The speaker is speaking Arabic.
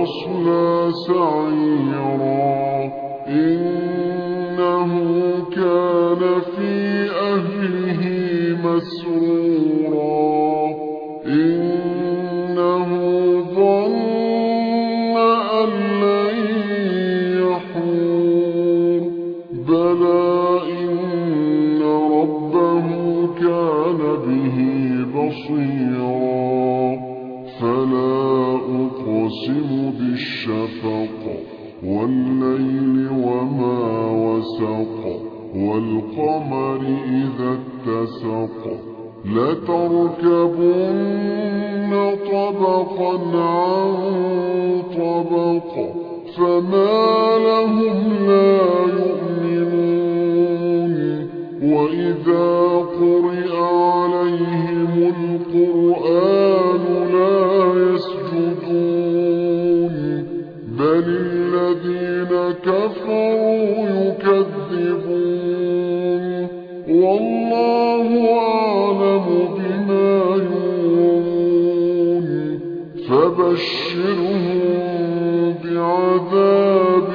ويصلى سعيرا إنه كان في أهله مسرورا والليل وما وسق والقمر إذا اتسق. لتركبن طبقا عن طبق فما لهم لا يؤمنون. وإذا كفروا يكذبون والله أعلم بما يوعون فبشرهم بعذاب